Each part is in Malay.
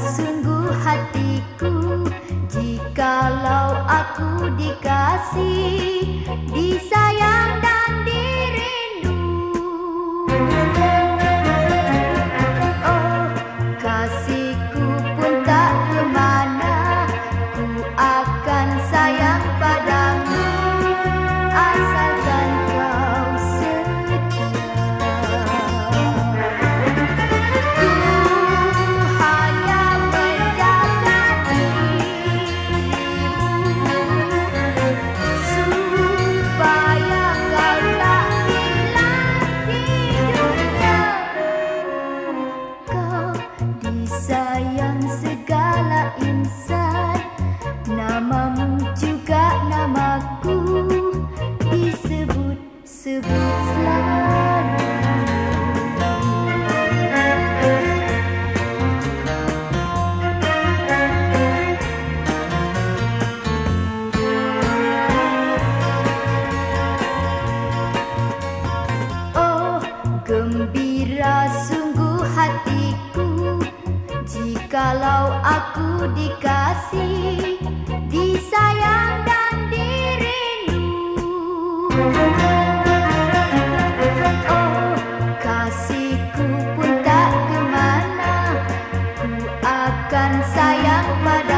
sungguh hatiku. Jikalau aku dikasih Disayang disayang segala insan. Namamu juga namaku Disebut-sebut selalu Oh, gembira sungguh hatiku kalau aku dikasih Disayang dan dirindu Oh, kasihku pun tak kemana. Ku akan sayang padamu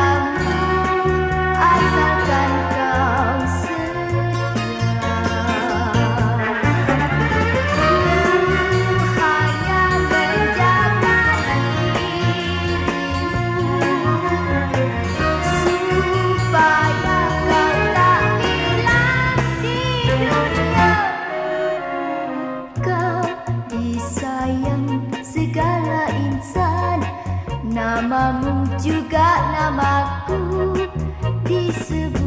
Namamu juga namaku. Di disebut